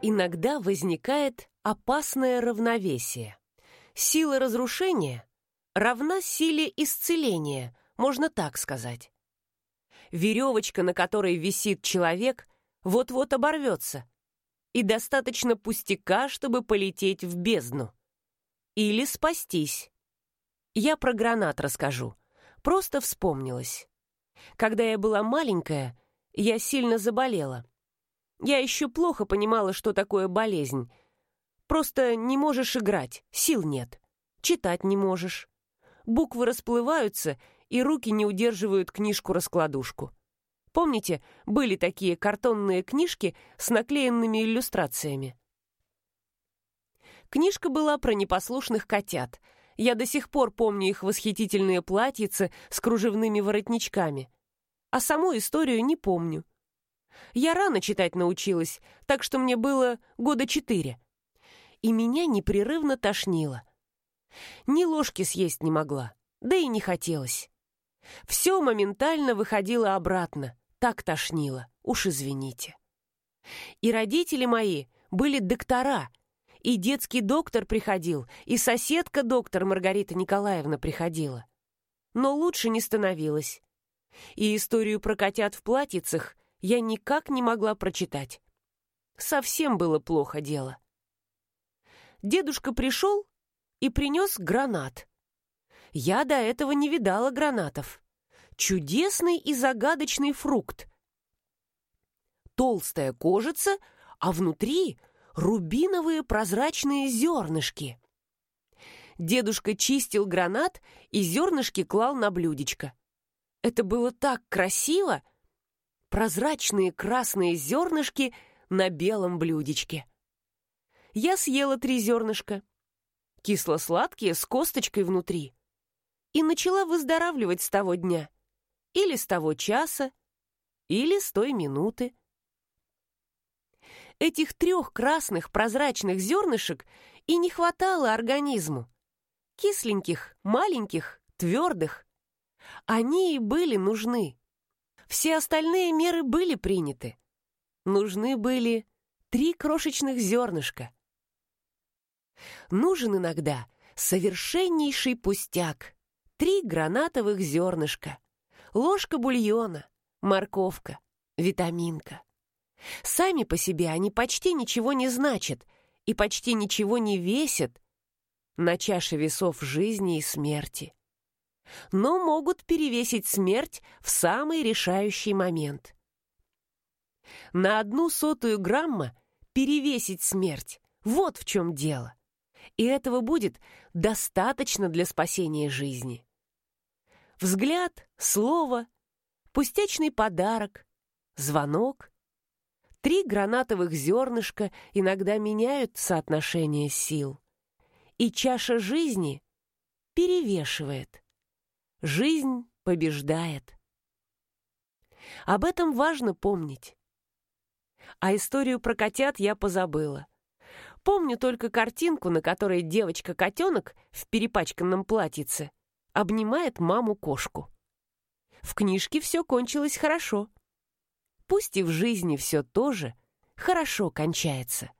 Иногда возникает опасное равновесие. Сила разрушения равна силе исцеления, можно так сказать. Веревочка, на которой висит человек, вот-вот оборвется, и достаточно пустяка, чтобы полететь в бездну. Или спастись. Я про гранат расскажу. Просто вспомнилась. Когда я была маленькая, я сильно заболела. Я еще плохо понимала, что такое болезнь. Просто не можешь играть, сил нет. Читать не можешь. Буквы расплываются, и руки не удерживают книжку-раскладушку. Помните, были такие картонные книжки с наклеенными иллюстрациями? Книжка была про непослушных котят. Я до сих пор помню их восхитительные платьицы с кружевными воротничками. А саму историю не помню. Я рано читать научилась, так что мне было года четыре. И меня непрерывно тошнило. Ни ложки съесть не могла, да и не хотелось. Все моментально выходило обратно, так тошнило, уж извините. И родители мои были доктора, и детский доктор приходил, и соседка доктор Маргарита Николаевна приходила. Но лучше не становилось. И историю про котят в платьицах я никак не могла прочитать. Совсем было плохо дело. Дедушка пришел и принес гранат. Я до этого не видала гранатов. Чудесный и загадочный фрукт. Толстая кожица, а внутри рубиновые прозрачные зернышки. Дедушка чистил гранат и зернышки клал на блюдечко. Это было так красиво! Прозрачные красные зернышки на белом блюдечке. Я съела три зернышка. Кисло-сладкие с косточкой внутри. И начала выздоравливать с того дня. Или с того часа, или с той минуты. Этих трех красных прозрачных зернышек и не хватало организму. Кисленьких, маленьких, твердых. Они и были нужны. Все остальные меры были приняты. Нужны были три крошечных зернышка. Нужен иногда совершеннейший пустяк. Три гранатовых зернышка, ложка бульона, морковка, витаминка. Сами по себе они почти ничего не значат и почти ничего не весят на чаше весов жизни и смерти но могут перевесить смерть в самый решающий момент. На одну сотую грамма перевесить смерть – вот в чем дело. И этого будет достаточно для спасения жизни. Взгляд, слово, пустячный подарок, звонок. Три гранатовых зернышка иногда меняют соотношение сил. И чаша жизни перевешивает – Жизнь побеждает. Об этом важно помнить. А историю про котят я позабыла. Помню только картинку, на которой девочка-котенок в перепачканном платьице обнимает маму-кошку. В книжке все кончилось хорошо. Пусть и в жизни все тоже хорошо кончается.